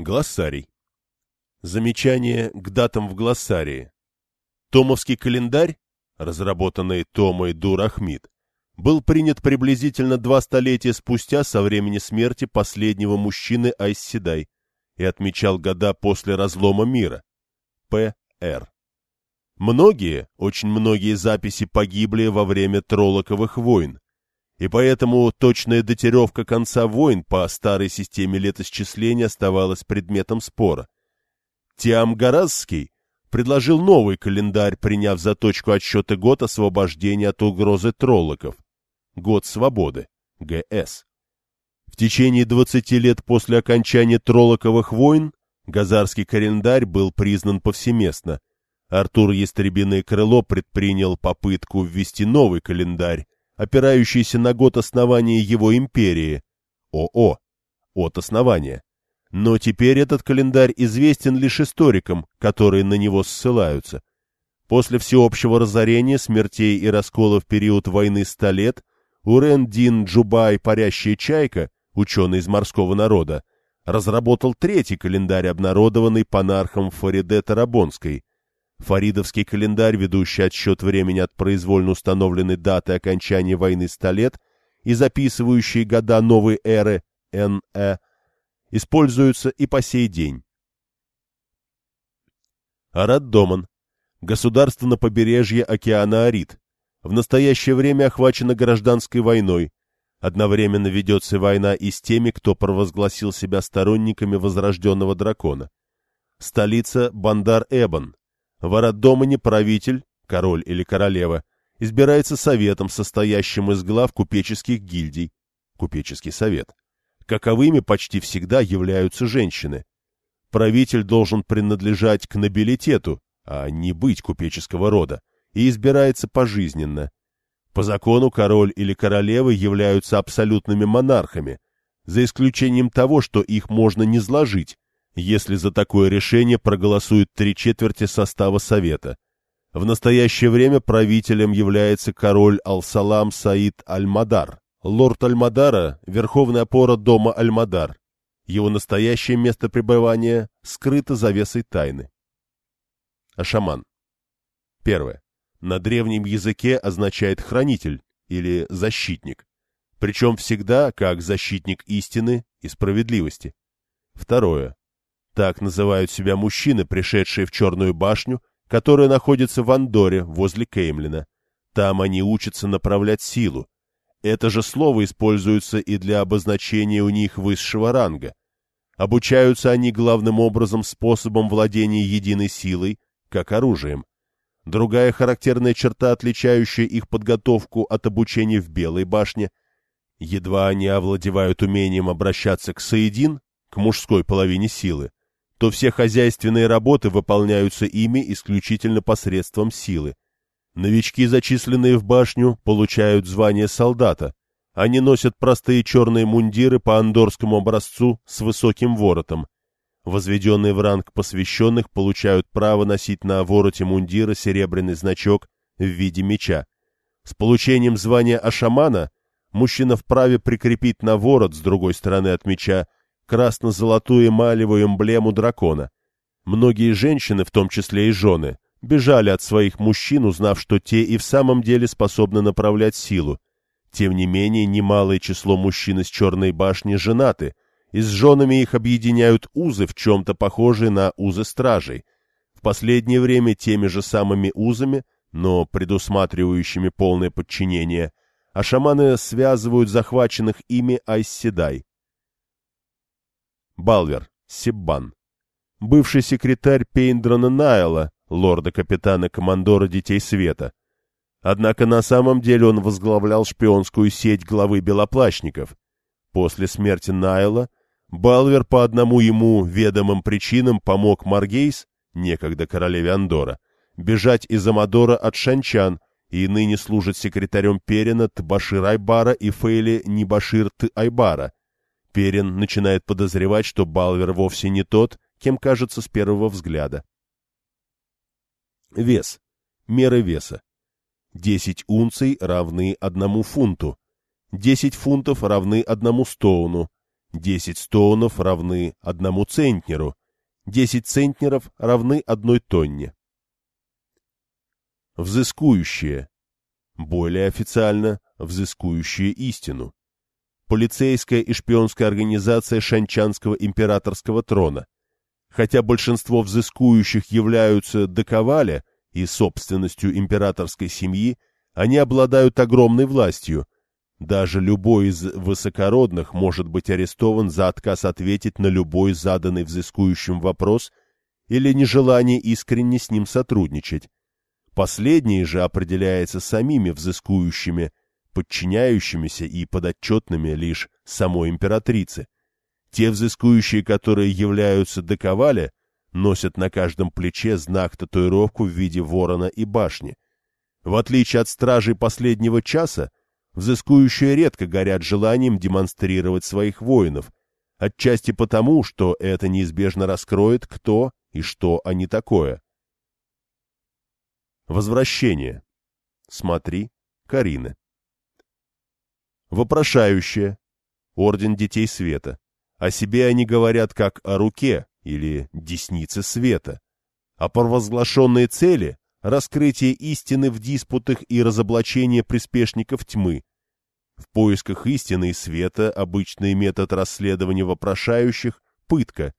Глоссарий. Замечание к датам в глоссарии. Томовский календарь, разработанный Томой Дурахмид, был принят приблизительно два столетия спустя со времени смерти последнего мужчины Айсседай и отмечал года после разлома мира. П.Р. Многие, очень многие записи погибли во время Тролоковых войн, и поэтому точная датировка конца войн по старой системе летосчисления оставалась предметом спора. Тиамгаразский предложил новый календарь, приняв за точку отсчета год освобождения от угрозы троллоков. Год свободы. ГС. В течение 20 лет после окончания троллоковых войн Газарский календарь был признан повсеместно. Артур Ястребиное Крыло предпринял попытку ввести новый календарь, опирающийся на год основания его империи, ОО, от основания. Но теперь этот календарь известен лишь историкам, которые на него ссылаются. После всеобщего разорения, смертей и раскола в период войны ста лет, Урен-Дин Джубай «Парящая чайка», ученый из морского народа, разработал третий календарь, обнародованный панархом Фариде Тарабонской, Фаридовский календарь, ведущий отсчет времени от произвольно установленной даты окончания войны ста лет и записывающий года новой эры Н.Э., используются и по сей день. Арат. Государство на побережье океана Арит. В настоящее время охвачено гражданской войной. Одновременно ведется война и с теми, кто провозгласил себя сторонниками возрожденного дракона. Столица Бандар-Эбан. В Араддомане правитель, король или королева, избирается советом, состоящим из глав купеческих гильдий, купеческий совет. Каковыми почти всегда являются женщины. Правитель должен принадлежать к нобилитету, а не быть купеческого рода, и избирается пожизненно. По закону король или королева являются абсолютными монархами, за исключением того, что их можно не сложить, если за такое решение проголосуют три четверти состава Совета. В настоящее время правителем является король Ал-Салам Саид Аль-Мадар. Лорд Аль-Мадара – верховная опора дома Аль-Мадар. Его настоящее место пребывания скрыто завесой тайны. Ашаман. Первое. На древнем языке означает «хранитель» или «защитник», причем всегда как защитник истины и справедливости. Второе. Так называют себя мужчины, пришедшие в Черную башню, которая находится в Андоре, возле Кеймлина. Там они учатся направлять силу. Это же слово используется и для обозначения у них высшего ранга. Обучаются они главным образом способом владения единой силой, как оружием. Другая характерная черта, отличающая их подготовку от обучения в Белой башне, едва они овладевают умением обращаться к Саидин, к мужской половине силы, то все хозяйственные работы выполняются ими исключительно посредством силы. Новички, зачисленные в башню, получают звание солдата. Они носят простые черные мундиры по андорскому образцу с высоким воротом. Возведенные в ранг посвященных получают право носить на вороте мундира серебряный значок в виде меча. С получением звания ашамана мужчина вправе прикрепить на ворот с другой стороны от меча красно-золотую эмалевую эмблему дракона. Многие женщины, в том числе и жены, бежали от своих мужчин, узнав, что те и в самом деле способны направлять силу. Тем не менее, немалое число мужчин из Черной башни женаты, и с женами их объединяют узы, в чем-то похожие на узы стражей. В последнее время теми же самыми узами, но предусматривающими полное подчинение, а шаманы связывают захваченных ими Айсседай. Балвер, Сиббан. Бывший секретарь Пейндрона Найла, лорда-капитана-командора Детей Света. Однако на самом деле он возглавлял шпионскую сеть главы Белоплащников. После смерти Найла Балвер по одному ему ведомым причинам помог Маргейс, некогда королеве Андора, бежать из Амадора от Шанчан и ныне служит секретарем Перина Тбашир Айбара и Фейли Нибашир Т. Айбара, Перин начинает подозревать, что Балвер вовсе не тот, кем кажется с первого взгляда. Вес. Меры веса. 10 унций равны одному фунту. 10 фунтов равны одному стоуну. 10 стоунов равны одному центнеру, 10 центнеров равны одной тонне. Взыскующие. Более официально, взыскующие истину. Полицейская и шпионская организация Шанчанского императорского трона. Хотя большинство взыскующих являются доковаля и собственностью императорской семьи, они обладают огромной властью. Даже любой из высокородных может быть арестован за отказ ответить на любой заданный взыскующим вопрос или нежелание искренне с ним сотрудничать. Последнее же определяется самими взыскующими, подчиняющимися и подотчетными лишь самой императрице. Те взыскующие, которые являются доковали, носят на каждом плече знак-татуировку в виде ворона и башни. В отличие от стражей последнего часа, взыскующие редко горят желанием демонстрировать своих воинов, отчасти потому, что это неизбежно раскроет, кто и что они такое. Возвращение. Смотри, Карина. Вопрошающие. Орден Детей Света. О себе они говорят как о руке или деснице света. А провозглашенные цели — раскрытие истины в диспутах и разоблачение приспешников тьмы. В поисках истины и света обычный метод расследования вопрошающих — пытка.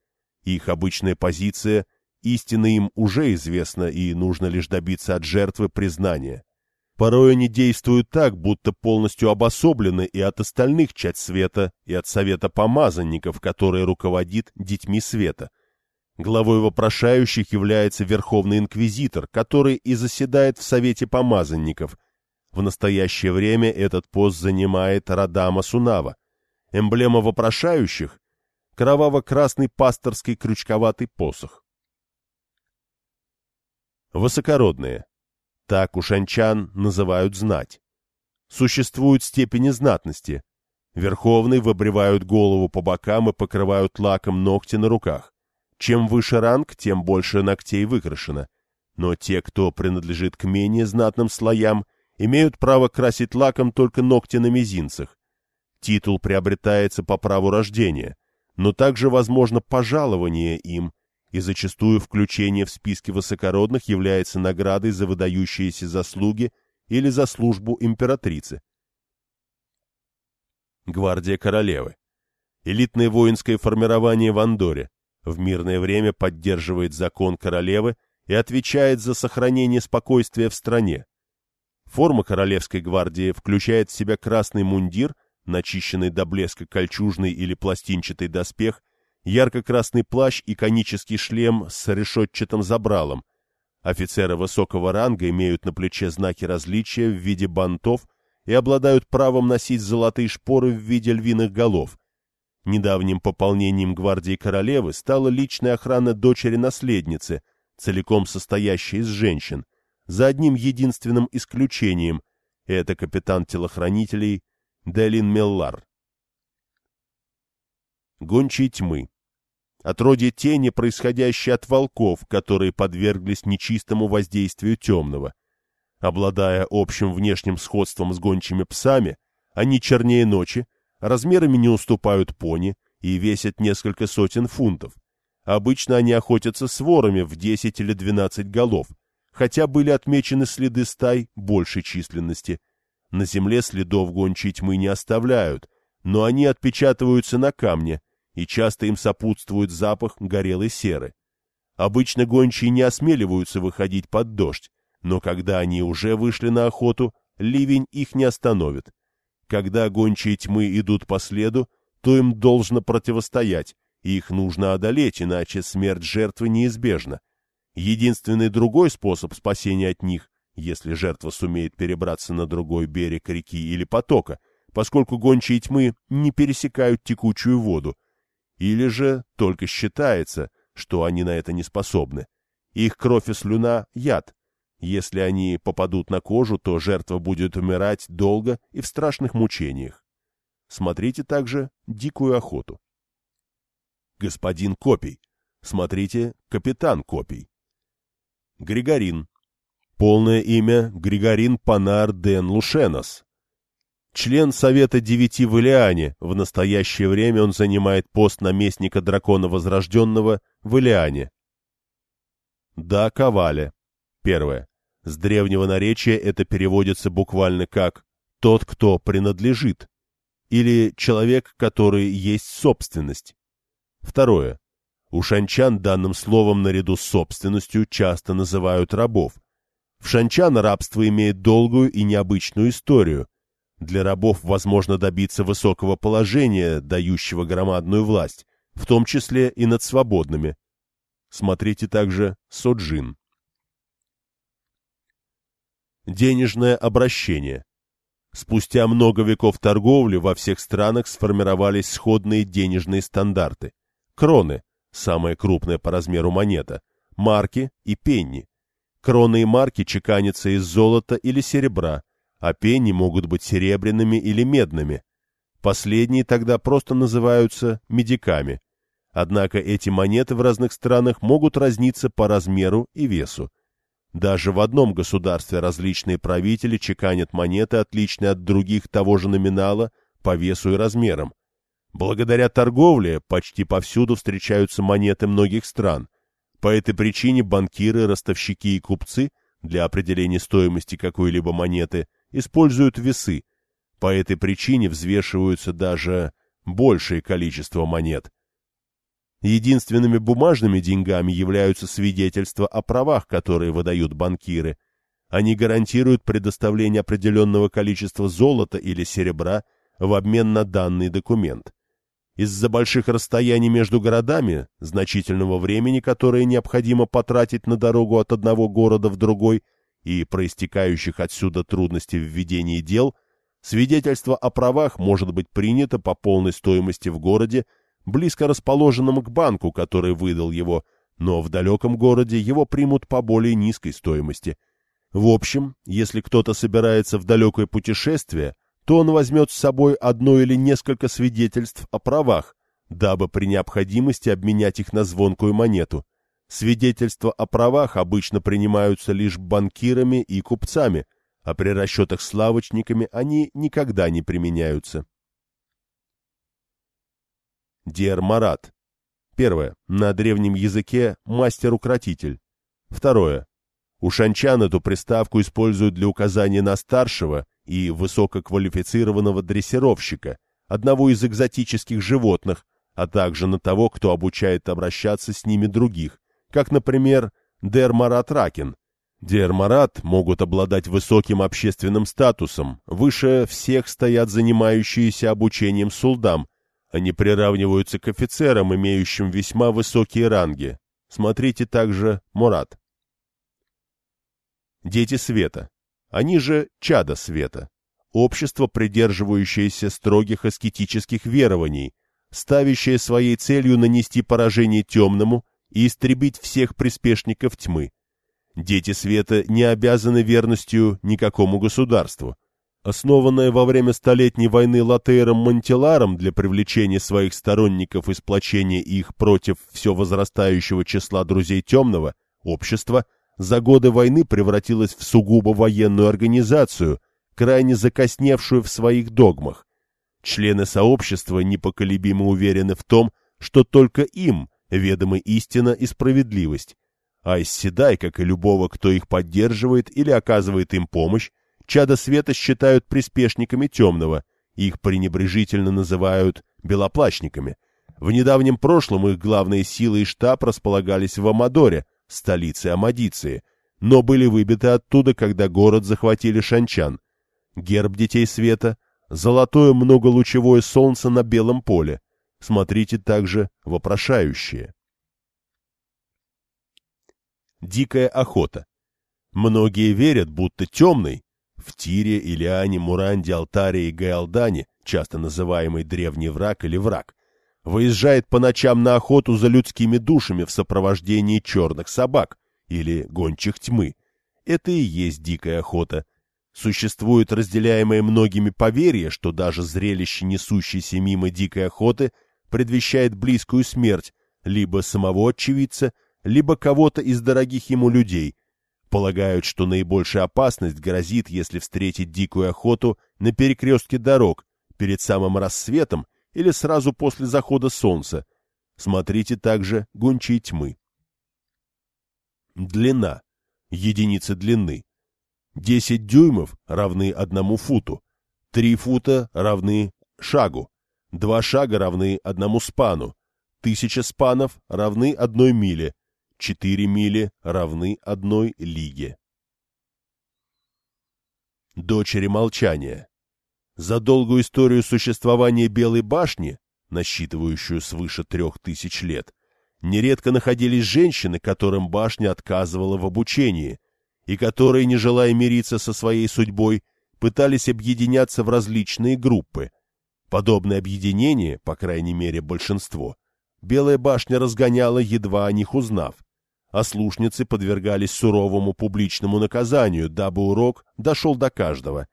Их обычная позиция — истина им уже известна и нужно лишь добиться от жертвы признания. Порой они действуют так, будто полностью обособлены и от остальных часть света, и от совета помазанников, который руководит детьми света. Главой вопрошающих является Верховный Инквизитор, который и заседает в Совете помазанников. В настоящее время этот пост занимает Радама Сунава. Эмблема вопрошающих — кроваво-красный пасторский крючковатый посох. Высокородные. Так у шанчан называют знать. Существуют степени знатности. Верховные выбривают голову по бокам и покрывают лаком ногти на руках. Чем выше ранг, тем больше ногтей выкрашено. Но те, кто принадлежит к менее знатным слоям, имеют право красить лаком только ногти на мизинцах. Титул приобретается по праву рождения, но также возможно пожалование им и зачастую включение в списки высокородных является наградой за выдающиеся заслуги или за службу императрицы. Гвардия королевы. Элитное воинское формирование в Андоре. В мирное время поддерживает закон королевы и отвечает за сохранение спокойствия в стране. Форма королевской гвардии включает в себя красный мундир, начищенный до блеска кольчужный или пластинчатый доспех ярко-красный плащ и конический шлем с решетчатым забралом. Офицеры высокого ранга имеют на плече знаки различия в виде бантов и обладают правом носить золотые шпоры в виде львиных голов. Недавним пополнением гвардии королевы стала личная охрана дочери-наследницы, целиком состоящая из женщин, за одним единственным исключением — это капитан телохранителей Делин Меллар. Гончие тьмы. Отродье тени, происходящее от волков, которые подверглись нечистому воздействию темного. Обладая общим внешним сходством с гончими псами, они чернее ночи, размерами не уступают пони и весят несколько сотен фунтов. Обычно они охотятся с ворами в 10 или 12 голов, хотя были отмечены следы стай большей численности. На земле следов гончей тьмы не оставляют, но они отпечатываются на камне, и часто им сопутствует запах горелой серы. Обычно гончие не осмеливаются выходить под дождь, но когда они уже вышли на охоту, ливень их не остановит. Когда гончие тьмы идут по следу, то им должно противостоять, и их нужно одолеть, иначе смерть жертвы неизбежна. Единственный другой способ спасения от них, если жертва сумеет перебраться на другой берег реки или потока, поскольку гончие тьмы не пересекают текучую воду, или же только считается, что они на это не способны. Их кровь и слюна — яд. Если они попадут на кожу, то жертва будет умирать долго и в страшных мучениях. Смотрите также «Дикую охоту». Господин Копий. Смотрите «Капитан Копий». Григорин. Полное имя Григорин Панар Ден Лушенос. Член Совета Девяти в Илиане, в настоящее время он занимает пост наместника дракона Возрожденного в Илиане. Да, Коваля. Первое. С древнего наречия это переводится буквально как «тот, кто принадлежит» или «человек, который есть собственность». Второе. У шанчан данным словом наряду с собственностью часто называют рабов. В шанчан рабство имеет долгую и необычную историю. Для рабов возможно добиться высокого положения, дающего громадную власть, в том числе и над свободными. Смотрите также Соджин. Денежное обращение. Спустя много веков торговли во всех странах сформировались сходные денежные стандарты. Кроны – самая крупная по размеру монета, марки и пенни. Кроны и марки чеканятся из золота или серебра, а пенни могут быть серебряными или медными. Последние тогда просто называются медиками. Однако эти монеты в разных странах могут разниться по размеру и весу. Даже в одном государстве различные правители чеканят монеты, отличные от других того же номинала, по весу и размерам. Благодаря торговле почти повсюду встречаются монеты многих стран. По этой причине банкиры, ростовщики и купцы для определения стоимости какой-либо монеты используют весы. По этой причине взвешиваются даже большее количество монет. Единственными бумажными деньгами являются свидетельства о правах, которые выдают банкиры. Они гарантируют предоставление определенного количества золота или серебра в обмен на данный документ. Из-за больших расстояний между городами, значительного времени, которое необходимо потратить на дорогу от одного города в другой, и проистекающих отсюда трудностей в ведении дел, свидетельство о правах может быть принято по полной стоимости в городе близко расположенном к банку, который выдал его, но в далеком городе его примут по более низкой стоимости. В общем, если кто-то собирается в далекое путешествие, то он возьмет с собой одно или несколько свидетельств о правах, дабы при необходимости обменять их на звонкую монету. Свидетельства о правах обычно принимаются лишь банкирами и купцами, а при расчетах с лавочниками они никогда не применяются. Диармарат. Первое. На древнем языке мастер-укротитель. Второе. У шанчан эту приставку используют для указания на старшего и высококвалифицированного дрессировщика, одного из экзотических животных, а также на того, кто обучает обращаться с ними других, как, например, Дермарат Ракин. Дермарат могут обладать высоким общественным статусом, выше всех стоят занимающиеся обучением сулдам, они приравниваются к офицерам, имеющим весьма высокие ранги. Смотрите также Мурат. Дети света. Они же чада света. Общество, придерживающееся строгих аскетических верований, ставящее своей целью нанести поражение темному и истребить всех приспешников тьмы. Дети света не обязаны верностью никакому государству основанная во время Столетней войны Латейром Монтеларом для привлечения своих сторонников и сплочения их против все возрастающего числа друзей темного, общество за годы войны превратилось в сугубо военную организацию, крайне закосневшую в своих догмах. Члены сообщества непоколебимо уверены в том, что только им ведомы истина и справедливость, а Исседай, как и любого, кто их поддерживает или оказывает им помощь, Чада света считают приспешниками темного, их пренебрежительно называют белоплащниками. В недавнем прошлом их главные силы и штаб располагались в Амадоре, столице Амадиции, но были выбиты оттуда, когда город захватили шанчан. Герб Детей Света — золотое многолучевое солнце на белом поле. Смотрите также вопрошающие. Дикая охота. Многие верят, будто темный в Тире, Илиане, Муранде, Алтаре и Гаалдане, часто называемый древний враг или враг, выезжает по ночам на охоту за людскими душами в сопровождении черных собак или гончих тьмы. Это и есть дикая охота. Существует разделяемое многими поверье, что даже зрелище несущейся мимо дикой охоты предвещает близкую смерть либо самого очевидца, либо кого-то из дорогих ему людей, Полагают, что наибольшая опасность грозит, если встретить дикую охоту на перекрестке дорог, перед самым рассветом или сразу после захода солнца. Смотрите также гончие тьмы. Длина. Единицы длины. 10 дюймов равны одному футу. 3 фута равны шагу. 2 шага равны одному спану. Тысяча спанов равны одной миле. 4 мили равны одной лиге. Дочери молчания. За долгую историю существования Белой башни, насчитывающую свыше трех тысяч лет, нередко находились женщины, которым башня отказывала в обучении, и которые, не желая мириться со своей судьбой, пытались объединяться в различные группы. Подобное объединение, по крайней мере большинство, Белая башня разгоняла, едва о них узнав а слушницы подвергались суровому публичному наказанию, дабы урок дошел до каждого.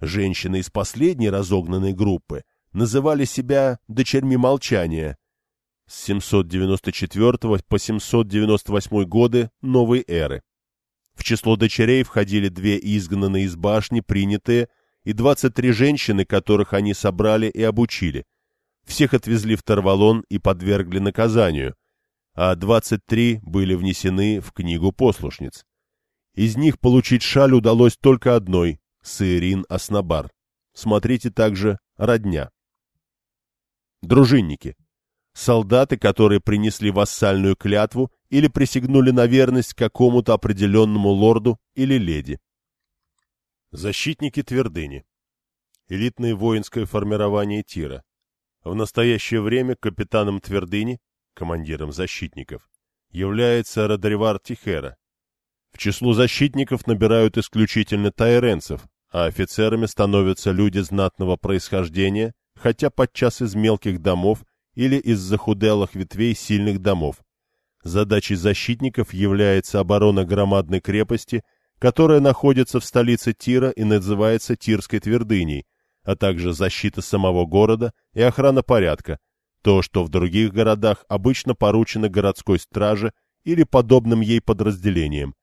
Женщины из последней разогнанной группы называли себя «дочерьми молчания». С 794 по 798 годы новой эры. В число дочерей входили две изгнанные из башни, принятые, и 23 женщины, которых они собрали и обучили. Всех отвезли в Тарвалон и подвергли наказанию – а 23 были внесены в книгу послушниц. Из них получить шаль удалось только одной – Саирин Аснабар. Смотрите также «Родня». Дружинники. Солдаты, которые принесли вассальную клятву или присягнули на верность какому-то определенному лорду или леди. Защитники твердыни. Элитное воинское формирование Тира. В настоящее время капитаном твердыни командиром защитников, является Родривар Тихера. В число защитников набирают исключительно тайренцев, а офицерами становятся люди знатного происхождения, хотя подчас из мелких домов или из захуделых ветвей сильных домов. Задачей защитников является оборона громадной крепости, которая находится в столице Тира и называется Тирской твердыней, а также защита самого города и охрана порядка, то, что в других городах обычно поручено городской страже или подобным ей подразделениям.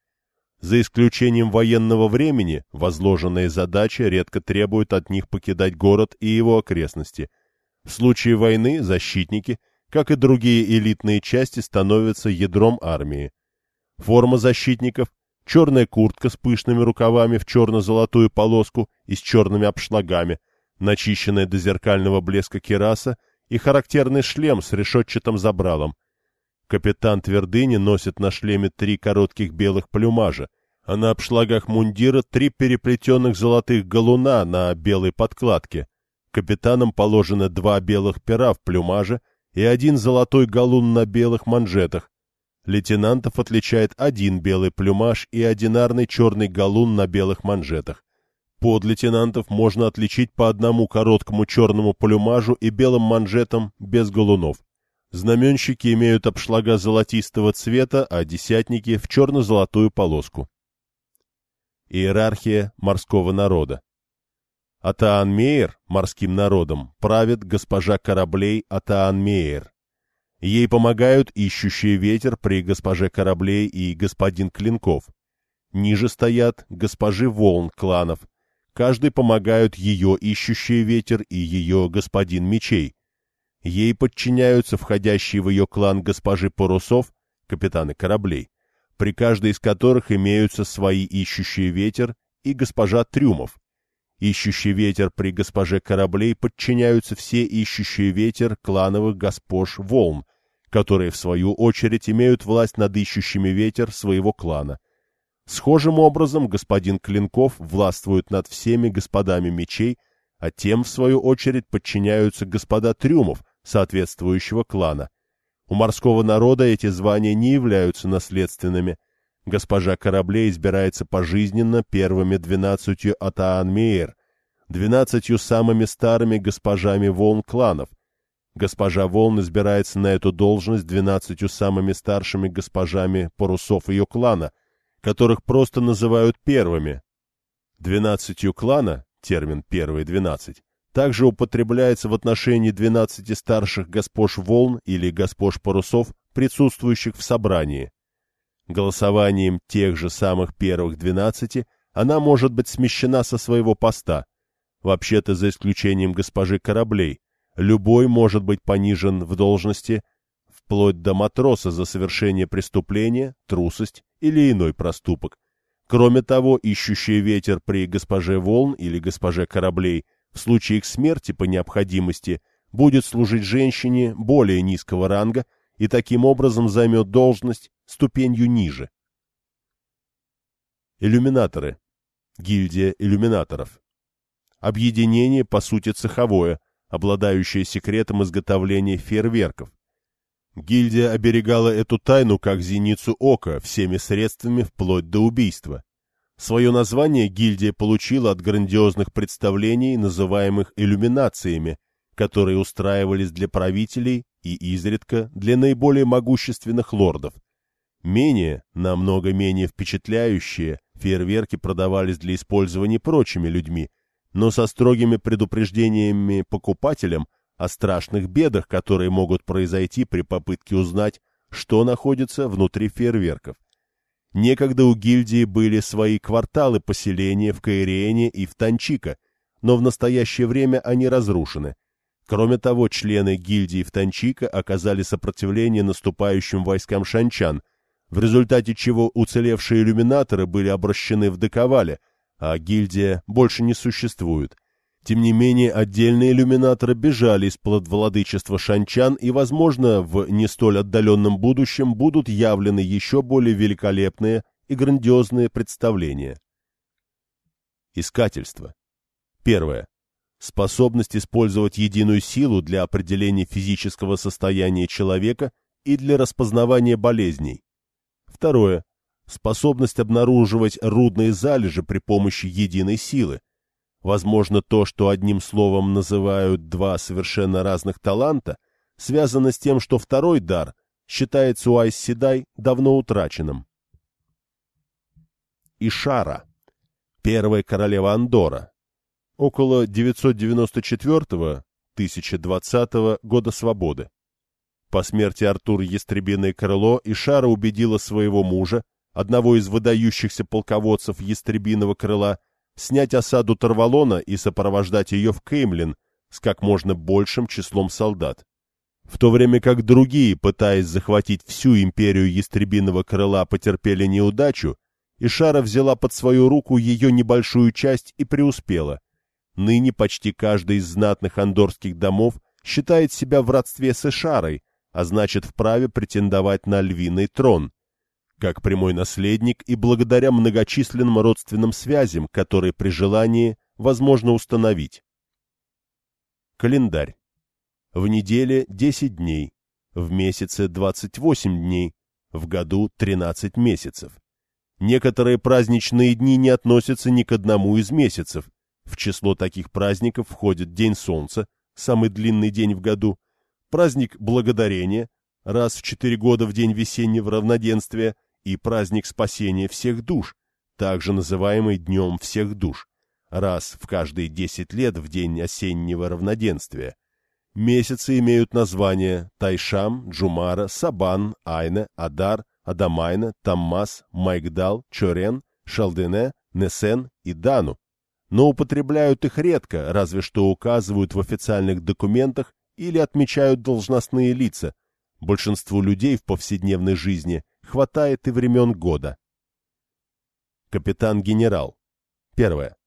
За исключением военного времени, возложенные задачи редко требуют от них покидать город и его окрестности. В случае войны защитники, как и другие элитные части, становятся ядром армии. Форма защитников – черная куртка с пышными рукавами в черно-золотую полоску и с черными обшлагами, начищенная до зеркального блеска кераса – и характерный шлем с решетчатым забралом. Капитан Твердыни носит на шлеме три коротких белых плюмажа, а на обшлагах мундира три переплетенных золотых галуна на белой подкладке. Капитанам положено два белых пера в плюмаже и один золотой галун на белых манжетах. Лейтенантов отличает один белый плюмаж и одинарный черный галун на белых манжетах. Под лейтенантов можно отличить по одному короткому черному плюмажу и белым манжетам без галунов. Знаменщики имеют обшлага золотистого цвета, а десятники — в черно-золотую полоску. Иерархия морского народа Атаан-Мейер, морским народом, правит госпожа кораблей Атаан-Мейер. Ей помогают ищущие ветер при госпоже кораблей и господин Клинков. Ниже стоят госпожи волн кланов, Каждый помогают ее ищущий ветер и ее господин мечей. Ей подчиняются входящие в ее клан госпожи парусов, капитаны кораблей, при каждой из которых имеются свои ищущие ветер и госпожа трюмов. Ищущий ветер при госпоже кораблей подчиняются все ищущие ветер клановых госпож волн, которые, в свою очередь, имеют власть над ищущими ветер своего клана. Схожим образом господин Клинков властвует над всеми господами мечей, а тем, в свою очередь, подчиняются господа трюмов соответствующего клана. У морского народа эти звания не являются наследственными. Госпожа кораблей избирается пожизненно первыми двенадцатью Атаан-Мейер, двенадцатью самыми старыми госпожами волн кланов. Госпожа волн избирается на эту должность двенадцатью самыми старшими госпожами парусов ее клана – которых просто называют первыми. Двенадцатью клана, термин «первые двенадцать», также употребляется в отношении двенадцати старших госпож волн или госпож парусов, присутствующих в собрании. Голосованием тех же самых первых двенадцати она может быть смещена со своего поста. Вообще-то, за исключением госпожи кораблей, любой может быть понижен в должности вплоть до матроса за совершение преступления, трусость или иной проступок. Кроме того, ищущий ветер при госпоже волн или госпоже кораблей в случае их смерти по необходимости будет служить женщине более низкого ранга и таким образом займет должность ступенью ниже. Иллюминаторы. Гильдия иллюминаторов. Объединение, по сути, цеховое, обладающее секретом изготовления фейерверков. Гильдия оберегала эту тайну как зеницу ока всеми средствами вплоть до убийства. Свое название гильдия получила от грандиозных представлений, называемых иллюминациями, которые устраивались для правителей и изредка для наиболее могущественных лордов. Менее, намного менее впечатляющие, фейерверки продавались для использования прочими людьми, но со строгими предупреждениями покупателям о страшных бедах, которые могут произойти при попытке узнать, что находится внутри фейерверков. Некогда у гильдии были свои кварталы поселения в Каирене и в Танчика, но в настоящее время они разрушены. Кроме того, члены гильдии в Танчика оказали сопротивление наступающим войскам шанчан, в результате чего уцелевшие иллюминаторы были обращены в Дековале, а гильдия больше не существует – тем не менее, отдельные иллюминаторы бежали из-под владычества шанчан и, возможно, в не столь отдаленном будущем будут явлены еще более великолепные и грандиозные представления. Искательство. Первое. Способность использовать единую силу для определения физического состояния человека и для распознавания болезней. Второе. Способность обнаруживать рудные залежи при помощи единой силы, Возможно, то, что одним словом называют два совершенно разных таланта, связано с тем, что второй дар считается у Айсседай давно утраченным. Ишара, первая королева Андора, около 994-1020 года свободы. По смерти Артура Ястребиное крыло Ишара убедила своего мужа, одного из выдающихся полководцев Ястребиного крыла, снять осаду Тарвалона и сопровождать ее в Кеймлин с как можно большим числом солдат. В то время как другие, пытаясь захватить всю империю Ястребиного крыла, потерпели неудачу, Ишара взяла под свою руку ее небольшую часть и преуспела. Ныне почти каждый из знатных андорских домов считает себя в родстве с Ишарой, а значит вправе претендовать на львиный трон как прямой наследник и благодаря многочисленным родственным связям, которые при желании возможно установить. Календарь. В неделе 10 дней, в месяце 28 дней, в году 13 месяцев. Некоторые праздничные дни не относятся ни к одному из месяцев. В число таких праздников входит День Солнца, самый длинный день в году, праздник Благодарения, раз в четыре года в день весеннего равноденствия, и праздник спасения всех душ, также называемый Днем всех душ, раз в каждые десять лет в день осеннего равноденствия. Месяцы имеют названия Тайшам, Джумара, Сабан, Айна, Адар, Адамайна, Таммас, Майгдал, Чорен, Шалдене, Несен и Дану, но употребляют их редко, разве что указывают в официальных документах или отмечают должностные лица. Большинству людей в повседневной жизни хватает и времен года. Капитан-генерал. Первое.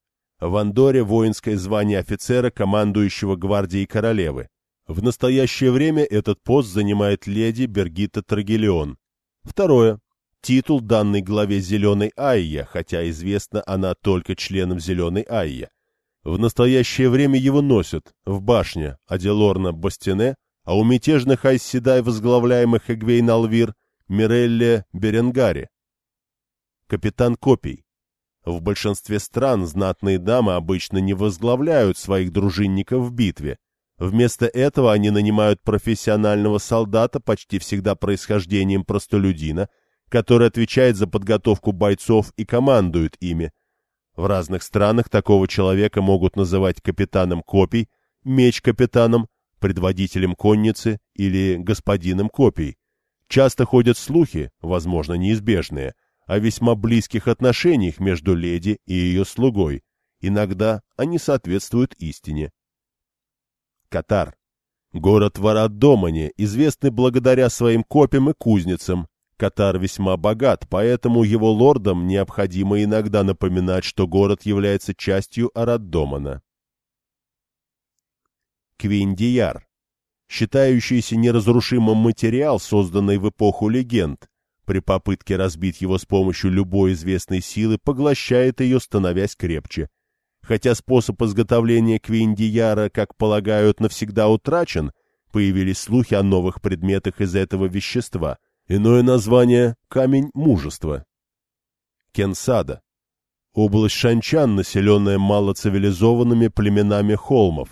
В Андоре воинское звание офицера, командующего гвардией королевы. В настоящее время этот пост занимает леди Бергита Трагелион. Второе. Титул, данный главе Зеленой Айя, хотя известна она только членам Зеленой Айя. В настоящее время его носят в башне Аделорна Бастине, а у мятежных Айсседай, возглавляемых Эгвейн Алвир, Мирелле Беренгари. Капитан Копий. В большинстве стран знатные дамы обычно не возглавляют своих дружинников в битве. Вместо этого они нанимают профессионального солдата, почти всегда происхождением простолюдина, который отвечает за подготовку бойцов и командует ими. В разных странах такого человека могут называть капитаном копий, меч-капитаном, предводителем конницы или господином копий. Часто ходят слухи, возможно, неизбежные, о весьма близких отношениях между леди и ее слугой. Иногда они соответствуют истине. Катар. Город в Араддомане, известный благодаря своим копьям и кузницам. Катар весьма богат, поэтому его лордам необходимо иногда напоминать, что город является частью Араддомана. Квиндияр. Считающийся неразрушимым материал, созданный в эпоху легенд, при попытке разбить его с помощью любой известной силы, поглощает ее, становясь крепче. Хотя способ изготовления квиндияра, как полагают, навсегда утрачен, появились слухи о новых предметах из этого вещества. Иное название — камень мужества. Кенсада. Область Шанчан, населенная малоцивилизованными племенами холмов.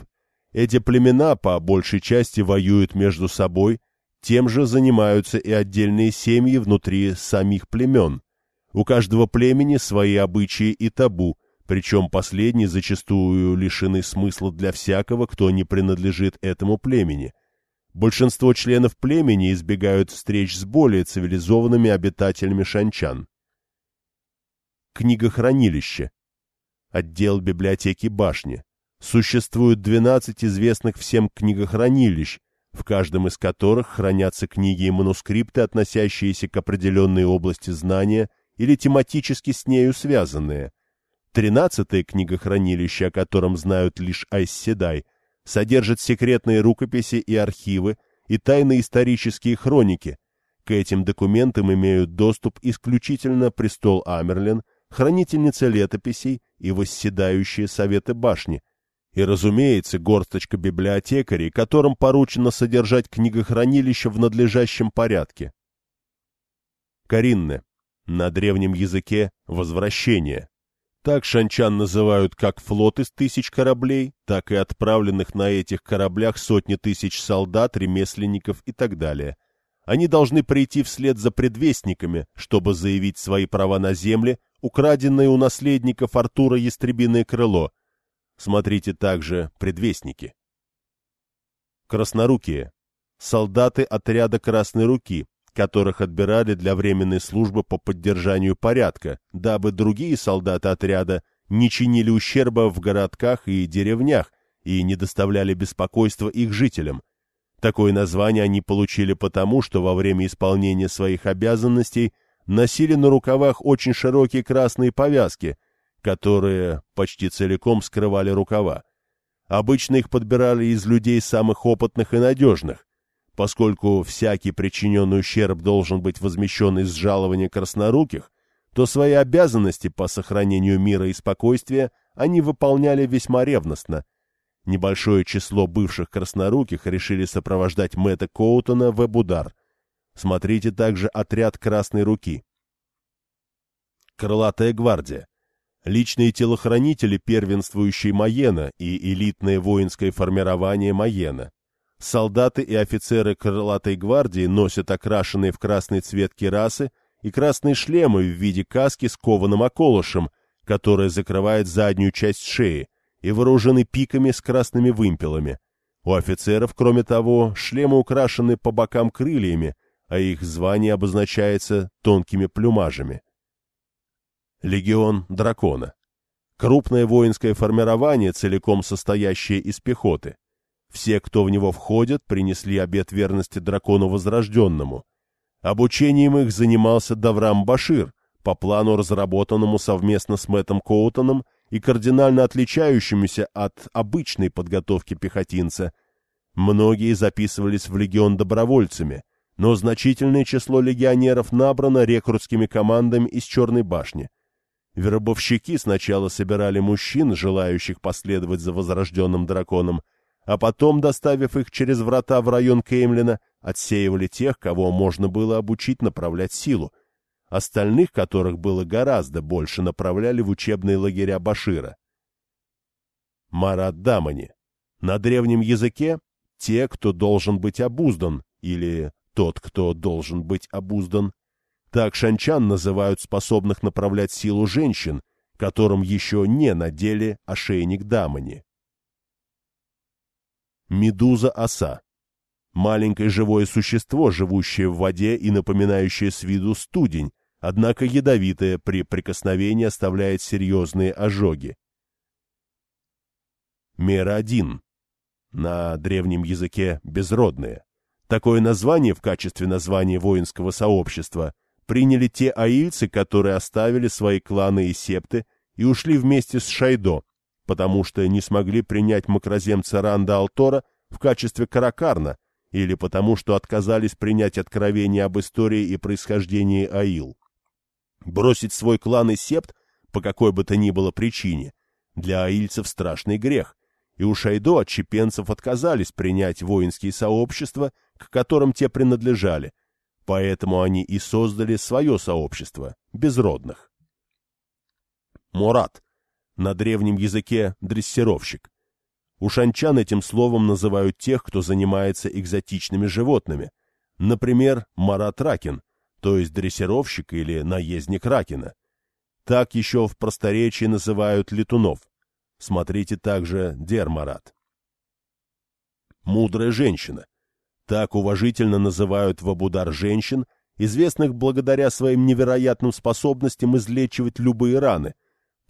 Эти племена по большей части воюют между собой, тем же занимаются и отдельные семьи внутри самих племен. У каждого племени свои обычаи и табу, причем последние зачастую лишены смысла для всякого, кто не принадлежит этому племени. Большинство членов племени избегают встреч с более цивилизованными обитателями шанчан. Книгохранилище. Отдел библиотеки башни. Существует 12 известных всем книгохранилищ, в каждом из которых хранятся книги и манускрипты, относящиеся к определенной области знания или тематически с нею связанные – Тринадцатое книгохранилище, о котором знают лишь Айсседай, содержит секретные рукописи и архивы и тайные исторические хроники. К этим документам имеют доступ исключительно престол Амерлин, хранительница летописей и восседающие советы башни, и, разумеется, горсточка библиотекарей, которым поручено содержать книгохранилище в надлежащем порядке. Каринне. На древнем языке «возвращение». Так шанчан называют как флот из тысяч кораблей, так и отправленных на этих кораблях сотни тысяч солдат, ремесленников и так далее. Они должны прийти вслед за предвестниками, чтобы заявить свои права на земле, украденное у наследников Артура ястребиное крыло. Смотрите также «Предвестники». Краснорукие. Солдаты отряда Красной Руки, которых отбирали для временной службы по поддержанию порядка, дабы другие солдаты отряда не чинили ущерба в городках и деревнях и не доставляли беспокойства их жителям. Такое название они получили потому, что во время исполнения своих обязанностей носили на рукавах очень широкие красные повязки, которые почти целиком скрывали рукава. Обычно их подбирали из людей самых опытных и надежных, Поскольку всякий причиненный ущерб должен быть возмещен из жалования красноруких, то свои обязанности по сохранению мира и спокойствия они выполняли весьма ревностно. Небольшое число бывших красноруких решили сопровождать Мэтта Коутона в Эбудар. Смотрите также отряд Красной Руки. Крылатая гвардия. Личные телохранители первенствующей Маена и элитное воинское формирование Маена. Солдаты и офицеры крылатой гвардии носят окрашенные в красный цвет кирасы и красные шлемы в виде каски с кованым околышем, которая закрывает заднюю часть шеи, и вооружены пиками с красными вымпелами. У офицеров, кроме того, шлемы украшены по бокам крыльями, а их звание обозначается тонкими плюмажами. Легион дракона. Крупное воинское формирование, целиком состоящее из пехоты. Все, кто в него входит, принесли обет верности дракону Возрожденному. Обучением их занимался Даврам Башир, по плану, разработанному совместно с Мэттом Коутоном и кардинально отличающемуся от обычной подготовки пехотинца. Многие записывались в легион добровольцами, но значительное число легионеров набрано рекрутскими командами из Черной башни. Вербовщики сначала собирали мужчин, желающих последовать за возрожденным драконом, а потом, доставив их через врата в район Кеймлина, отсеивали тех, кого можно было обучить направлять силу. Остальных, которых было гораздо больше, направляли в учебные лагеря Башира. Марат Дамани. На древнем языке те, кто должен быть обуздан, или тот, кто должен быть обуздан. Так шанчан называют способных направлять силу женщин, которым еще не надели ошейник Дамани. Медуза-оса. Маленькое живое существо, живущее в воде и напоминающее с виду студень, однако ядовитое при прикосновении оставляет серьезные ожоги. Мерадин. На древнем языке безродные. Такое название в качестве названия воинского сообщества приняли те аильцы, которые оставили свои кланы и септы и ушли вместе с Шайдо, потому что не смогли принять макроземца Ранда Алтора в качестве каракарна, или потому что отказались принять откровение об истории и происхождении Аил. Бросить свой клан и септ, по какой бы то ни было причине, для аильцев страшный грех, и у Шайдо от чепенцев отказались принять воинские сообщества, к которым те принадлежали, поэтому они и создали свое сообщество, безродных. Мурат, на древнем языке дрессировщик. У шанчан этим словом называют тех, кто занимается экзотичными животными, например, Марат Ракин, то есть дрессировщик или наездник Ракина. Так еще в просторечии называют летунов. Смотрите также Дермарат. Мудрая женщина. Так уважительно называют в Абудар женщин, известных благодаря своим невероятным способностям излечивать любые раны.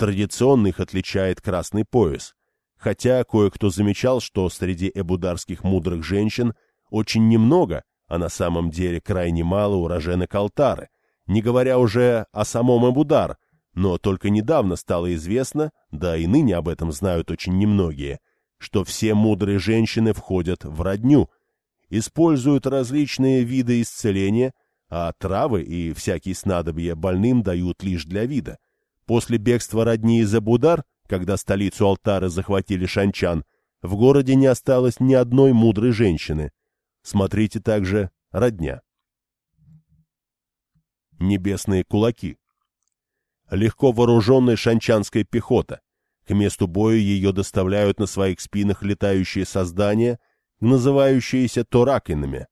Традиционно их отличает красный пояс. Хотя кое-кто замечал, что среди эбударских мудрых женщин очень немного, а на самом деле крайне мало уроженок Алтары, не говоря уже о самом Эбудар – но только недавно стало известно, да и ныне об этом знают очень немногие, что все мудрые женщины входят в родню, используют различные виды исцеления, а травы и всякие снадобья больным дают лишь для вида. После бегства родни из Абудар, когда столицу Алтары захватили шанчан, в городе не осталось ни одной мудрой женщины. Смотрите также «Родня». Небесные кулаки легко вооруженная шанчанская пехота. К месту боя ее доставляют на своих спинах летающие создания, называющиеся торакинами.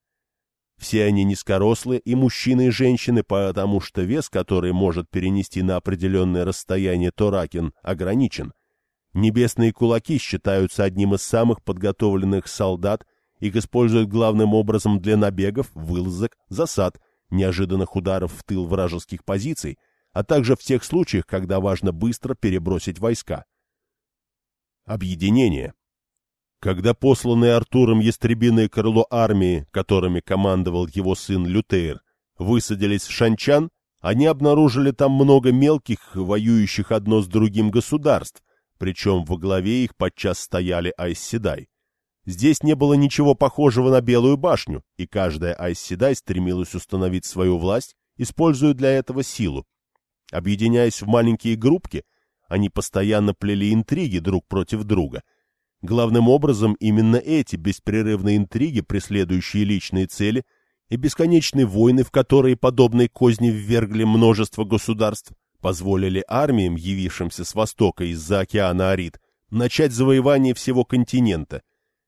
Все они низкорослые, и мужчины, и женщины, потому что вес, который может перенести на определенное расстояние торакин, ограничен. Небесные кулаки считаются одним из самых подготовленных солдат, их используют главным образом для набегов, вылазок, засад, неожиданных ударов в тыл вражеских позиций, а также в тех случаях, когда важно быстро перебросить войска. Объединение. Когда посланные Артуром ястребиное крыло армии, которыми командовал его сын Лютейр, высадились в Шанчан, они обнаружили там много мелких, воюющих одно с другим государств, причем во главе их подчас стояли Айсседай. Здесь не было ничего похожего на Белую башню, и каждая Айсседай стремилась установить свою власть, используя для этого силу, Объединяясь в маленькие группки, они постоянно плели интриги друг против друга. Главным образом именно эти беспрерывные интриги, преследующие личные цели, и бесконечные войны, в которые подобные козни ввергли множество государств, позволили армиям, явившимся с востока из-за океана Арид, начать завоевание всего континента.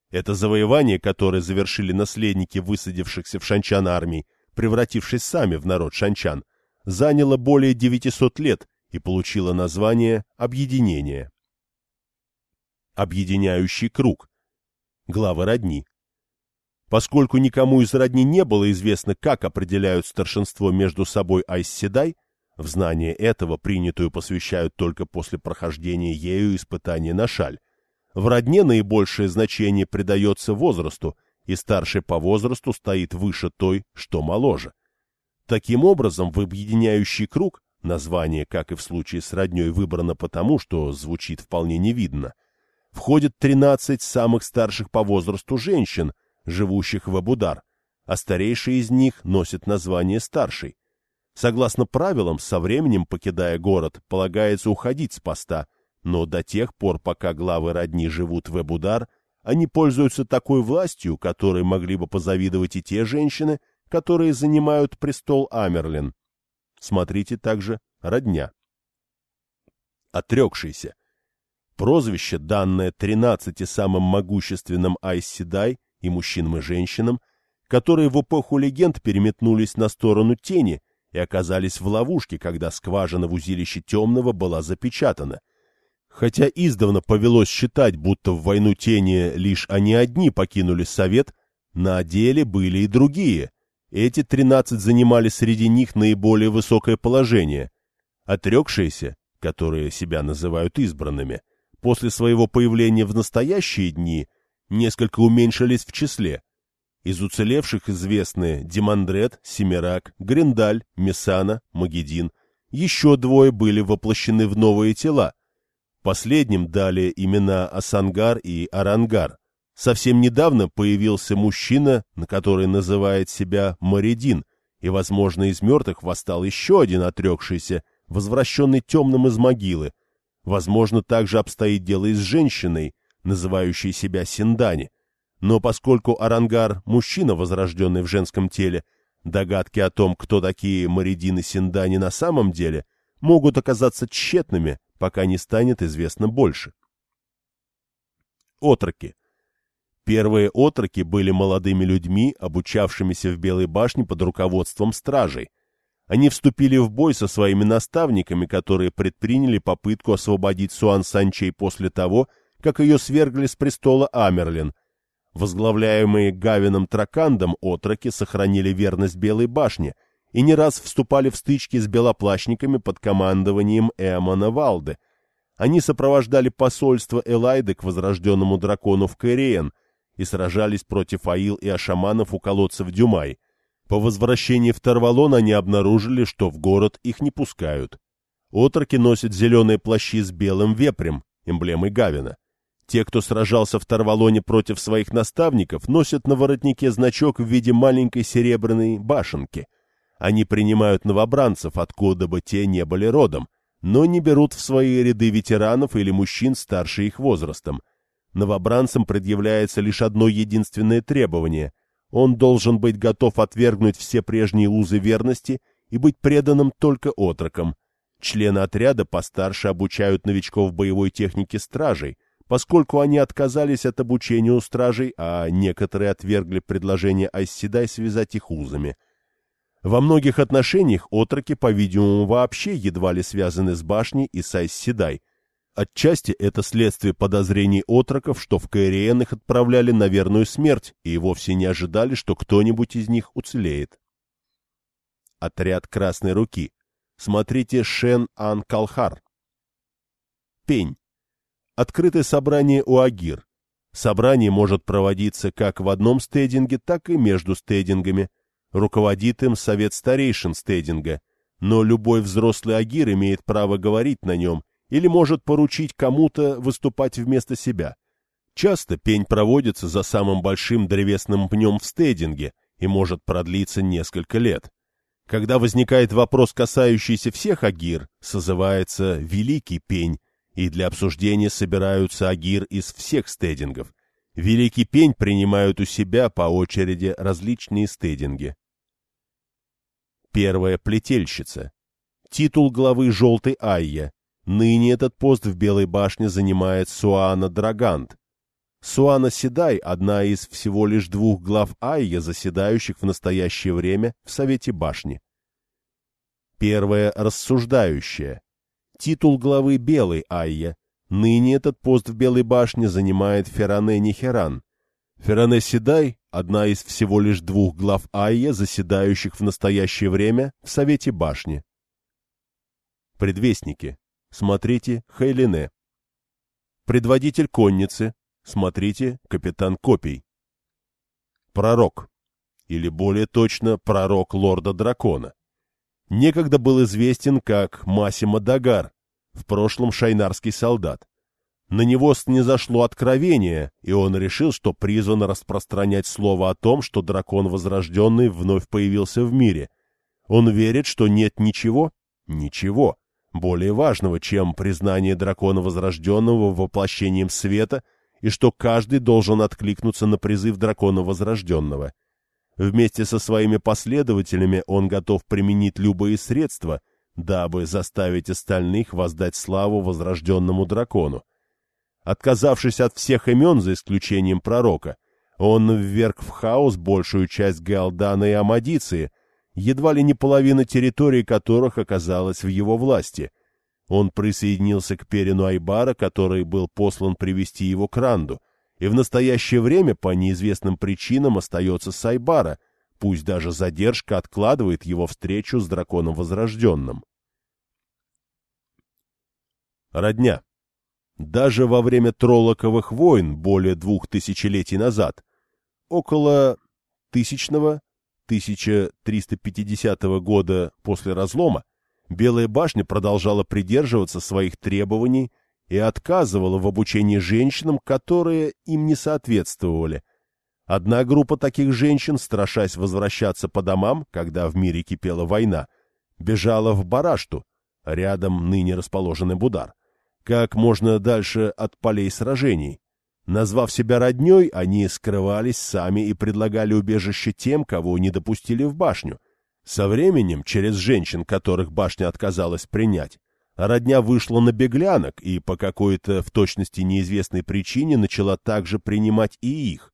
Это завоевание, которое завершили наследники высадившихся в Шанчан армий, превратившись сами в народ Шанчан, заняло более 900 лет и получило название «Объединение». Объединяющий круг. Главы родни. Поскольку никому из родни не было известно, как определяют старшинство между собой Айсседай, в знание этого принятую посвящают только после прохождения ею испытания на шаль. В родне наибольшее значение придается возрасту, и старший по возрасту стоит выше той, что моложе. Таким образом, в объединяющий круг, название, как и в случае с родней, выбрано потому, что звучит вполне невидно, входят 13 самых старших по возрасту женщин, живущих в Абудар, а старейшие из них носят название старший. Согласно правилам, со временем, покидая город, полагается уходить с поста, но до тех пор, пока главы родни живут в Эбудар, они пользуются такой властью, которой могли бы позавидовать и те женщины, которые занимают престол Амерлин. Смотрите также «Родня». Отрекшийся. Прозвище, данное тринадцати самым могущественным Айсседай и мужчинам и женщинам, которые в эпоху легенд переметнулись на сторону тени и оказались в ловушке, когда скважина в узилище темного была запечатана. Хотя издавна повелось считать, будто в войну тени лишь они одни покинули совет, На деле были и другие. Эти тринадцать занимали среди них наиболее высокое положение. Отрекшиеся, которые себя называют избранными, после своего появления в настоящие дни несколько уменьшились в числе. Из уцелевших известны Димандрет, Семирак, Гриндаль, Мессана, Магедин. Еще двое были воплощены в новые тела. Последним дали имена Асангар и Арангар. Совсем недавно появился мужчина, на который называет себя Маридин, и, возможно, из мертвых восстал еще один отрекшийся, возвращенный темным из могилы. Возможно, также обстоит дело и с женщиной, называющей себя Синдани. Но поскольку Арангар – мужчина, возрожденный в женском теле, догадки о том, кто такие Маридин и Синдани на самом деле, могут оказаться тщетными, пока не станет известно больше. Отроки. Первые отроки были молодыми людьми, обучавшимися в Белой башне под руководством стражей. Они вступили в бой со своими наставниками, которые предприняли попытку освободить Суан Санчей после того, как ее свергли с престола Амерлин. Возглавляемые Гавином Тракандом отроки сохранили верность Белой башне и не раз вступали в стычки с белоплащниками под командованием Эмона Валды. Они сопровождали посольство Элайды к возрожденному дракону в Кэриен и сражались против Аил и Ашаманов у колодцев Дюмай. По возвращении в Тарвалон они обнаружили, что в город их не пускают. Отроки носят зеленые плащи с белым вепрем, эмблемой Гавина. Те, кто сражался в Тарвалоне против своих наставников, носят на воротнике значок в виде маленькой серебряной башенки. Они принимают новобранцев, откуда бы те не были родом, но не берут в свои ряды ветеранов или мужчин старше их возрастом. Новобранцам предъявляется лишь одно единственное требование. Он должен быть готов отвергнуть все прежние узы верности и быть преданным только отрокам. Члены отряда постарше обучают новичков боевой технике стражей – поскольку они отказались от обучения у стражей, а некоторые отвергли предложение Айсседай связать их узами. Во многих отношениях отроки, по-видимому, вообще едва ли связаны с башней и с Айсседай. Отчасти это следствие подозрений отроков, что в Каириен их отправляли на верную смерть и вовсе не ожидали, что кто-нибудь из них уцелеет. Отряд Красной Руки. Смотрите Шен Ан Калхар. Пень. Открытое собрание у Агир. Собрание может проводиться как в одном стейдинге, так и между стейдингами. Руководит им совет старейшин стейдинга. Но любой взрослый Агир имеет право говорить на нем или может поручить кому-то выступать вместо себя. Часто пень проводится за самым большим древесным пнем в стейдинге и может продлиться несколько лет. Когда возникает вопрос, касающийся всех Агир, созывается «Великий пень», и для обсуждения собираются агир из всех стедингов. Великий пень принимают у себя по очереди различные стединги. Первая плетельщица. Титул главы «Желтой Айя». Ныне этот пост в Белой башне занимает Суана Драгант. Суана Седай – одна из всего лишь двух глав Айя, заседающих в настоящее время в Совете башни. Первая рассуждающая титул главы Белой Айя. Ныне этот пост в Белой башне занимает Феране Нихеран. Феране Седай – одна из всего лишь двух глав Айя, заседающих в настоящее время в Совете башни. Предвестники. Смотрите Хейлине. Предводитель конницы. Смотрите Капитан Копий. Пророк. Или более точно, пророк лорда дракона некогда был известен как Масима Дагар, в прошлом шайнарский солдат. На него снизошло откровение, и он решил, что призван распространять слово о том, что дракон возрожденный вновь появился в мире. Он верит, что нет ничего, ничего, более важного, чем признание дракона возрожденного воплощением света, и что каждый должен откликнуться на призыв дракона возрожденного. Вместе со своими последователями он готов применить любые средства, дабы заставить остальных воздать славу возрожденному дракону. Отказавшись от всех имен, за исключением пророка, он вверг в хаос большую часть Галдана и Амадиции, едва ли не половина территории которых оказалась в его власти. Он присоединился к Перину Айбара, который был послан привести его к Ранду, и в настоящее время по неизвестным причинам остается Сайбара, пусть даже задержка откладывает его встречу с драконом Возрожденным. Родня. Даже во время Троллоковых войн более двух тысячелетий назад, около тысячного 1350 года после разлома, Белая башня продолжала придерживаться своих требований и отказывала в обучении женщинам, которые им не соответствовали. Одна группа таких женщин, страшась возвращаться по домам, когда в мире кипела война, бежала в Барашту, рядом ныне расположенный Будар, как можно дальше от полей сражений. Назвав себя родней, они скрывались сами и предлагали убежище тем, кого не допустили в башню. Со временем, через женщин, которых башня отказалась принять, родня вышла на беглянок и по какой-то в точности неизвестной причине начала также принимать и их.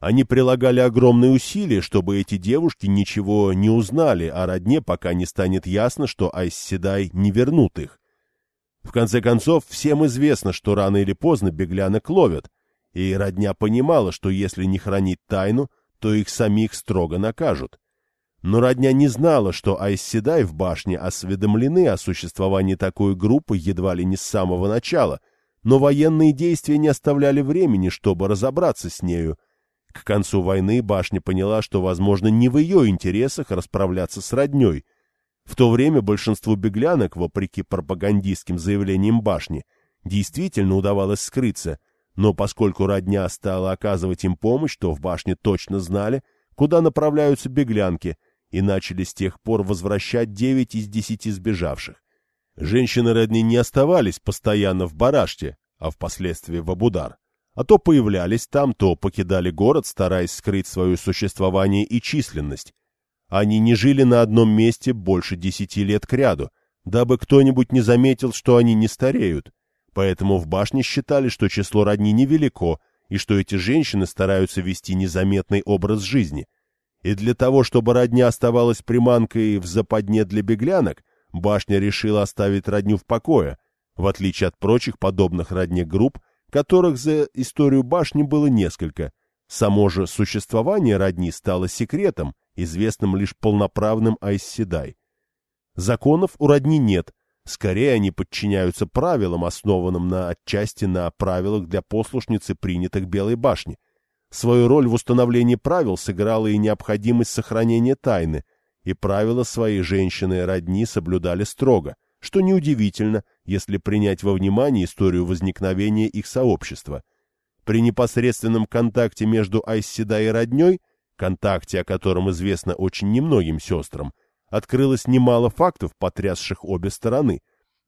Они прилагали огромные усилия, чтобы эти девушки ничего не узнали о родне, пока не станет ясно, что Айсседай не вернут их. В конце концов, всем известно, что рано или поздно беглянок ловят, и родня понимала, что если не хранить тайну, то их самих строго накажут. Но родня не знала, что Айсседай в башне осведомлены о существовании такой группы едва ли не с самого начала, но военные действия не оставляли времени, чтобы разобраться с нею. К концу войны башня поняла, что, возможно, не в ее интересах расправляться с родней. В то время большинству беглянок, вопреки пропагандистским заявлениям башни, действительно удавалось скрыться, но поскольку родня стала оказывать им помощь, то в башне точно знали, куда направляются беглянки — и начали с тех пор возвращать девять из десяти сбежавших. Женщины родни не оставались постоянно в Бараште, а впоследствии в Абудар, а то появлялись там, то покидали город, стараясь скрыть свое существование и численность. Они не жили на одном месте больше десяти лет кряду, дабы кто-нибудь не заметил, что они не стареют, поэтому в башне считали, что число родни невелико, и что эти женщины стараются вести незаметный образ жизни – и для того, чтобы родня оставалась приманкой в западне для беглянок, башня решила оставить родню в покое, в отличие от прочих подобных родне групп, которых за историю башни было несколько. Само же существование родни стало секретом, известным лишь полноправным Айсседай. Законов у родни нет, скорее они подчиняются правилам, основанным на отчасти на правилах для послушницы, принятых Белой башни – Свою роль в установлении правил сыграла и необходимость сохранения тайны, и правила своей женщины родни соблюдали строго, что неудивительно, если принять во внимание историю возникновения их сообщества. При непосредственном контакте между Айсседа и родней, контакте, о котором известно очень немногим сестрам, открылось немало фактов, потрясших обе стороны.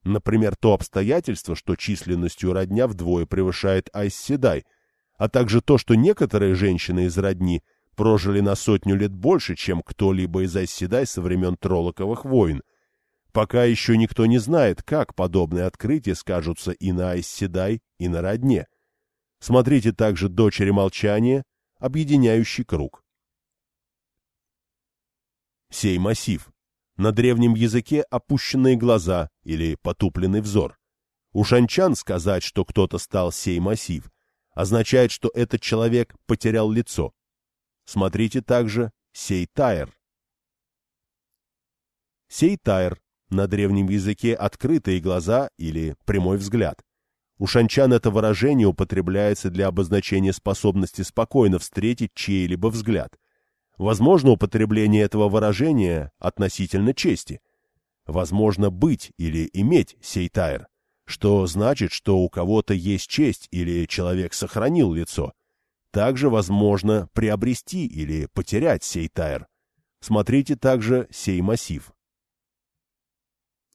Например, то обстоятельство, что численностью родня вдвое превышает Айсседай – а также то, что некоторые женщины из родни прожили на сотню лет больше, чем кто-либо из Айседай со времен Троллоковых войн. Пока еще никто не знает, как подобные открытия скажутся и на Айседай, и на родне. Смотрите также «Дочери молчания», «Объединяющий круг». Сей массив. На древнем языке опущенные глаза или потупленный взор. У шанчан сказать, что кто-то стал сей массив, означает, что этот человек потерял лицо. Смотрите также «сейтайр». «Сейтайр» на древнем языке «открытые глаза» или «прямой взгляд». У шанчан это выражение употребляется для обозначения способности спокойно встретить чей-либо взгляд. Возможно употребление этого выражения относительно чести. Возможно быть или иметь сейтайр что значит, что у кого-то есть честь или человек сохранил лицо. Также возможно приобрести или потерять сей тайр. Смотрите также сей массив.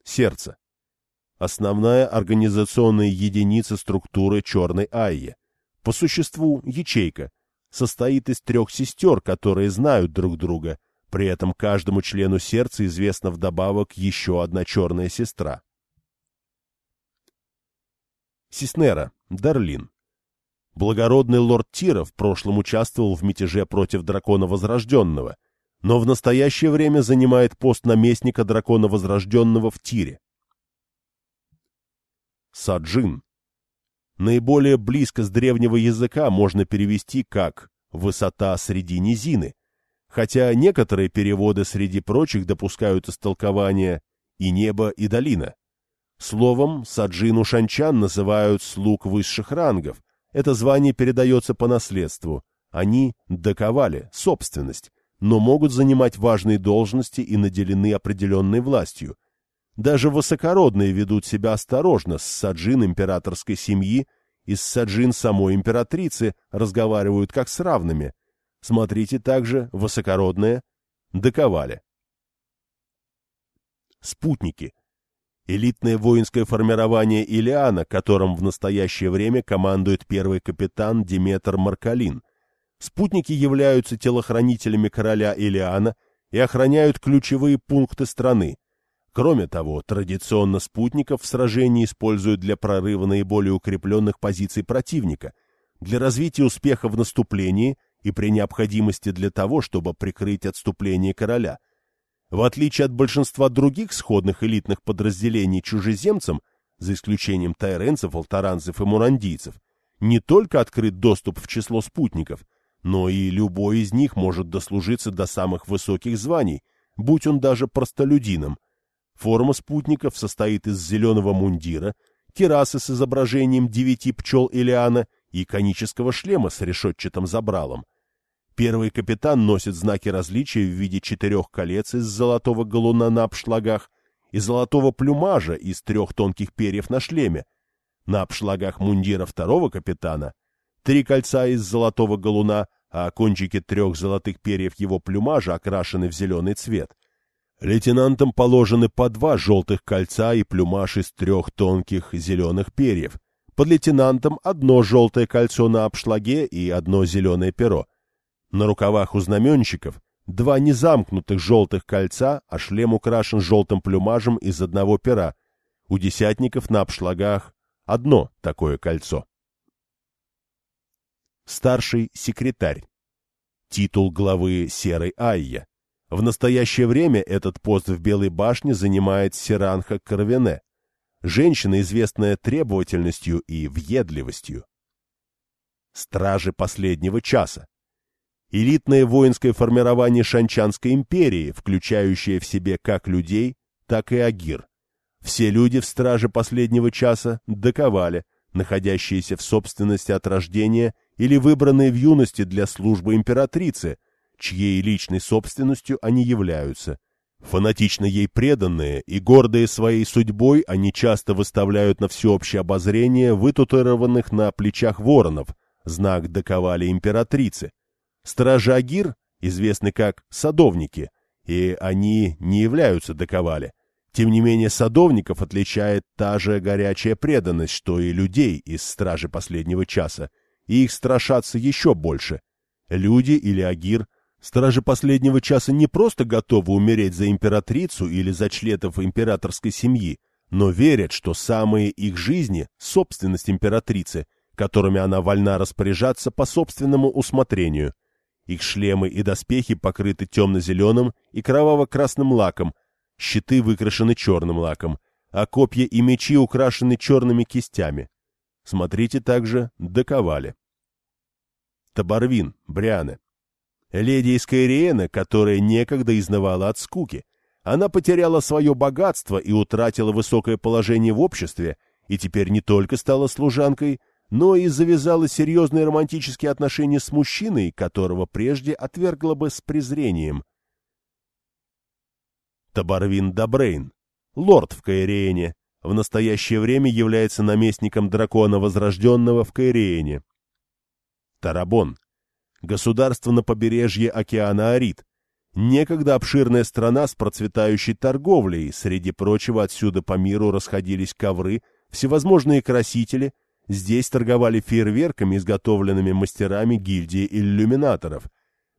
Сердце. Основная организационная единица структуры черной айи. По существу ячейка. Состоит из трех сестер, которые знают друг друга. При этом каждому члену сердца известна вдобавок еще одна черная сестра. Сиснера, Дарлин. Благородный лорд Тира в прошлом участвовал в мятеже против дракона Возрожденного, но в настоящее время занимает пост наместника дракона Возрожденного в Тире. Саджин. Наиболее близко с древнего языка можно перевести как «высота среди низины», хотя некоторые переводы среди прочих допускают истолкование «и небо, и долина». Словом, Саджину Шанчан называют «слуг высших рангов». Это звание передается по наследству. Они доковали, собственность, но могут занимать важные должности и наделены определенной властью. Даже высокородные ведут себя осторожно с саджин императорской семьи и с саджин самой императрицы разговаривают как с равными. Смотрите также высокородные доковали. Спутники. Элитное воинское формирование Илиана, которым в настоящее время командует первый капитан Диметр Маркалин. Спутники являются телохранителями короля Илиана и охраняют ключевые пункты страны. Кроме того, традиционно спутников в сражении используют для прорыва наиболее укрепленных позиций противника, для развития успеха в наступлении и при необходимости для того, чтобы прикрыть отступление короля. В отличие от большинства других сходных элитных подразделений чужеземцам, за исключением тайренцев, алтаранцев и мурандийцев, не только открыт доступ в число спутников – но и любой из них может дослужиться до самых высоких званий, будь он даже простолюдином. Форма спутников состоит из зеленого мундира, керасы с изображением девяти пчел Илиана и конического шлема с решетчатым забралом. Первый капитан носит знаки различия в виде четырех колец из золотого галуна на обшлагах и золотого плюмажа из трех тонких перьев на шлеме. На обшлагах мундира второго капитана три кольца из золотого галуна, а кончики трех золотых перьев его плюмажа окрашены в зеленый цвет. Лейтенантам положены по два желтых кольца и плюмаж из трех тонких зеленых перьев. Под лейтенантом одно желтое кольцо на обшлаге и одно зеленое перо. На рукавах у знаменщиков два незамкнутых желтых кольца, а шлем украшен желтым плюмажем из одного пера. У десятников на обшлагах одно такое кольцо старший секретарь. Титул главы Серой Айя. В настоящее время этот пост в Белой башне занимает Сиранха Карвене, женщина, известная требовательностью и въедливостью. Стражи последнего часа. Элитное воинское формирование Шанчанской империи, включающее в себе как людей, так и агир. Все люди в страже последнего часа доковали, находящиеся в собственности от рождения или выбранные в юности для службы императрицы, чьей личной собственностью они являются. Фанатично ей преданные и гордые своей судьбой, они часто выставляют на всеобщее обозрение вытатуированных на плечах воронов, знак доковали императрицы. Стражи Агир известны как садовники, и они не являются доковали. Тем не менее, садовников отличает та же горячая преданность, что и людей из стражи последнего часа, и их страшатся еще больше. Люди или Агир, стражи последнего часа не просто готовы умереть за императрицу или за членов императорской семьи, но верят, что самые их жизни — собственность императрицы, которыми она вольна распоряжаться по собственному усмотрению. Их шлемы и доспехи покрыты темно-зеленым и кроваво-красным лаком, щиты выкрашены черным лаком, а копья и мечи украшены черными кистями. Смотрите также «Доковали». Табарвин, Брианы. Леди из Кайриена, которая некогда изнывала от скуки. Она потеряла свое богатство и утратила высокое положение в обществе, и теперь не только стала служанкой, но и завязала серьезные романтические отношения с мужчиной, которого прежде отвергла бы с презрением. Табарвин Добрейн, лорд в Кайриене, в настоящее время является наместником дракона Возрожденного в Кайриене. Тарабон. Государство на побережье океана Арит. Некогда обширная страна с процветающей торговлей, среди прочего отсюда по миру расходились ковры, всевозможные красители, здесь торговали фейерверками, изготовленными мастерами гильдии иллюминаторов.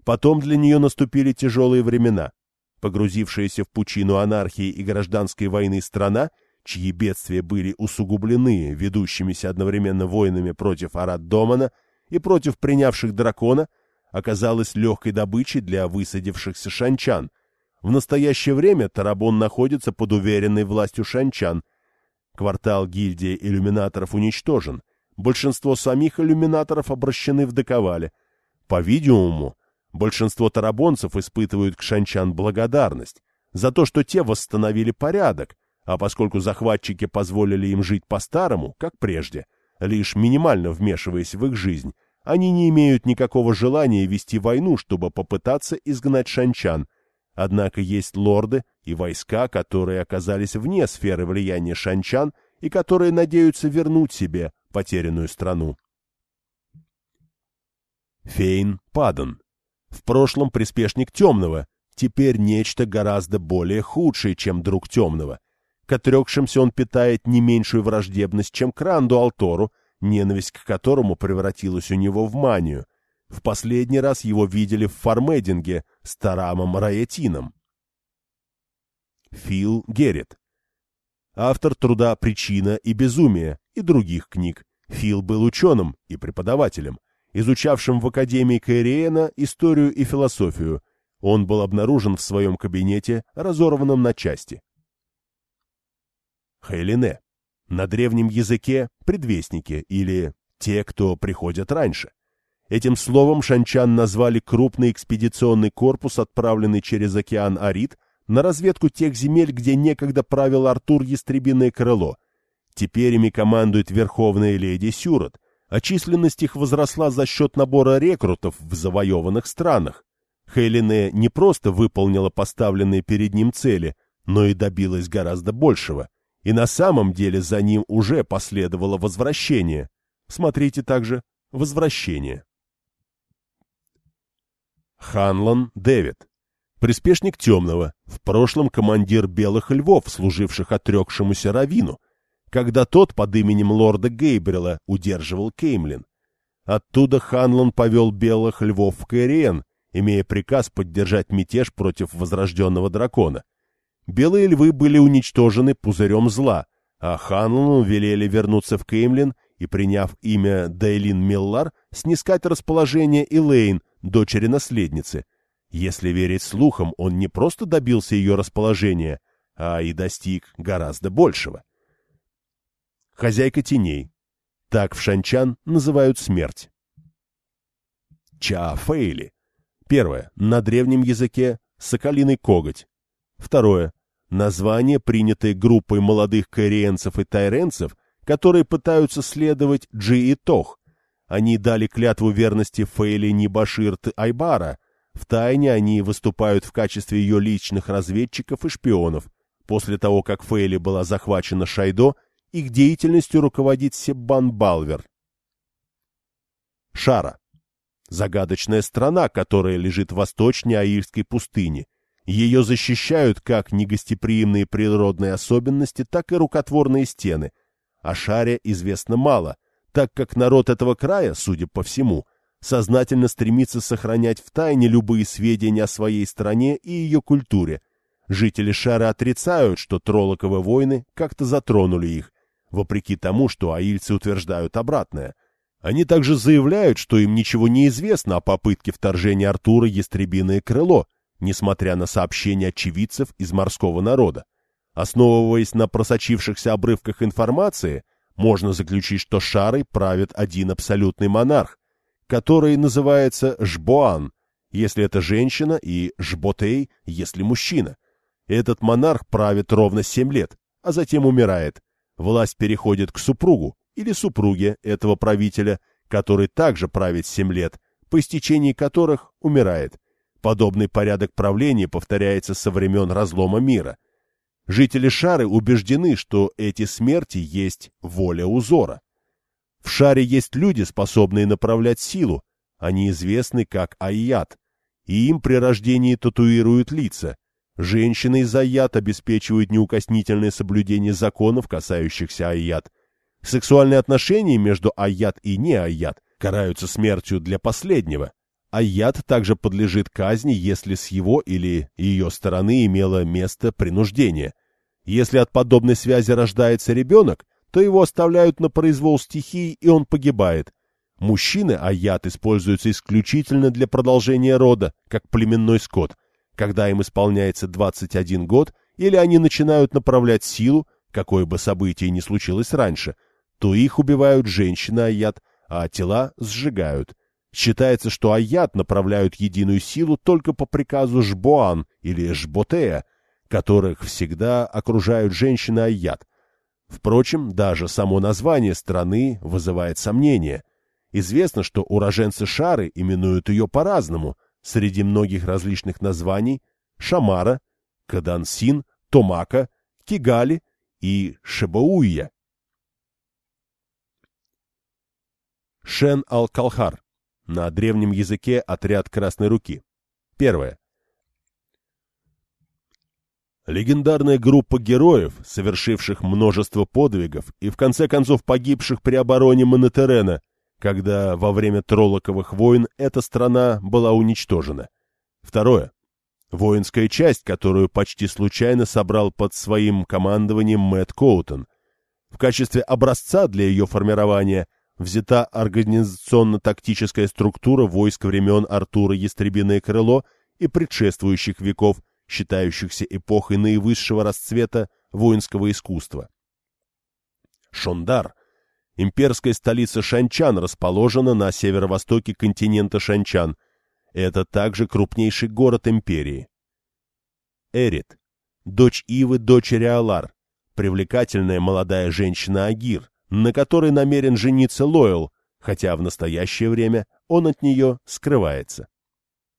Потом для нее наступили тяжелые времена. Погрузившаяся в пучину анархии и гражданской войны страна — чьи бедствия были усугублены ведущимися одновременно войнами против Арат-Домана и против принявших дракона, оказалась легкой добычей для высадившихся шанчан. В настоящее время Тарабон находится под уверенной властью шанчан. Квартал гильдии иллюминаторов уничтожен. большинство самих иллюминаторов обращены в доковале. По-видимому, большинство тарабонцев испытывают к шанчан благодарность за то, что те восстановили порядок, а поскольку захватчики позволили им жить по-старому, как прежде, лишь минимально вмешиваясь в их жизнь, они не имеют никакого желания вести войну, чтобы попытаться изгнать шанчан. Однако есть лорды и войска, которые оказались вне сферы влияния шанчан и которые надеются вернуть себе потерянную страну. Фейн Падан. В прошлом приспешник Темного, теперь нечто гораздо более худшее, чем друг Темного. К отрекшимся он питает не меньшую враждебность, чем к Ранду Алтору, ненависть к которому превратилась у него в манию. В последний раз его видели в Фармединге с Тарамом Раятином. Фил Геррит. Автор труда «Причина и безумие» и других книг. Фил был ученым и преподавателем, изучавшим в Академии Каириена историю и философию. Он был обнаружен в своем кабинете, разорванном на части. Хейлине. На древнем языке предвестники или те, кто приходят раньше. Этим словом шанчан назвали крупный экспедиционный корпус, отправленный через океан Арит на разведку тех земель, где некогда правил Артур Ястребиное крыло. Теперь ими командует верховная леди Сюрот, а численность их возросла за счет набора рекрутов в завоеванных странах. Хейлине не просто выполнила поставленные перед ним цели, но и добилась гораздо большего — и на самом деле за ним уже последовало возвращение. Смотрите также «Возвращение». Ханлон Дэвид. Приспешник Темного, в прошлом командир Белых Львов, служивших отрекшемуся Равину, когда тот под именем лорда Гейбрила удерживал Кеймлин. Оттуда Ханлон повел Белых Львов в Кэриен, имея приказ поддержать мятеж против возрожденного дракона — Белые львы были уничтожены пузырем зла, а Ханлону велели вернуться в Кеймлин и, приняв имя Дейлин Миллар, снискать расположение Элейн, дочери-наследницы. Если верить слухам, он не просто добился ее расположения, а и достиг гораздо большего. Хозяйка теней. Так в Шанчан называют смерть. Чаафейли. Первое. На древнем языке соколиный коготь. Второе. Название, принятое группой молодых каириенцев и тайренцев, которые пытаются следовать Джи и Тох. Они дали клятву верности Фейли Нибаширт Айбара. Втайне они выступают в качестве ее личных разведчиков и шпионов. После того, как Фейли была захвачена Шайдо, их деятельностью руководит Себан Балвер. Шара. Загадочная страна, которая лежит восточнее Аильской пустыни – ее защищают как негостеприимные природные особенности, так и рукотворные стены. О шаре известно мало, так как народ этого края, судя по всему, сознательно стремится сохранять в тайне любые сведения о своей стране и ее культуре. Жители шара отрицают, что троллоковы войны как-то затронули их, вопреки тому, что аильцы утверждают обратное. Они также заявляют, что им ничего не известно о попытке вторжения Артура Ястребиное крыло — несмотря на сообщения очевидцев из морского народа. Основываясь на просочившихся обрывках информации, можно заключить, что Шарой правит один абсолютный монарх, который называется Жбоан, если это женщина, и Жботей, если мужчина. Этот монарх правит ровно семь лет, а затем умирает. Власть переходит к супругу или супруге этого правителя, который также правит семь лет, по истечении которых умирает – Подобный порядок правления повторяется со времен разлома мира. Жители Шары убеждены, что эти смерти есть воля узора. В Шаре есть люди, способные направлять силу, они известны как Айят, и им при рождении татуируют лица. Женщины из Айят обеспечивают неукоснительное соблюдение законов, касающихся Айят. Сексуальные отношения между Айят и не Айят караются смертью для последнего а также подлежит казни, если с его или ее стороны имело место принуждение. Если от подобной связи рождается ребенок, то его оставляют на произвол стихий, и он погибает. Мужчины аят используются исключительно для продолжения рода, как племенной скот, когда им исполняется 21 год, или они начинают направлять силу, какое бы событие ни случилось раньше, то их убивают женщины Аят, а тела сжигают. Считается, что Аят направляют единую силу только по приказу Жбоан или Жботея, которых всегда окружают женщины Аят. Впрочем, даже само название страны вызывает сомнения. Известно, что уроженцы Шары именуют ее по-разному, среди многих различных названий – Шамара, Кадансин, Томака, Кигали и Шебауия. Шен Ал-Калхар. На древнем языке отряд Красной Руки. Первое. Легендарная группа героев, совершивших множество подвигов и в конце концов погибших при обороне Монетерена, когда во время Троллоковых войн эта страна была уничтожена. Второе. Воинская часть, которую почти случайно собрал под своим командованием Мэтт Коутон. В качестве образца для ее формирования взята организационно-тактическая структура войск времен Артура Ястребиное Крыло и предшествующих веков, считающихся эпохой наивысшего расцвета воинского искусства. Шондар, имперская столица Шанчан, расположена на северо-востоке континента Шанчан. Это также крупнейший город империи. Эрит, дочь Ивы, дочери Алар, привлекательная молодая женщина Агир, на которой намерен жениться Лойл, хотя в настоящее время он от нее скрывается.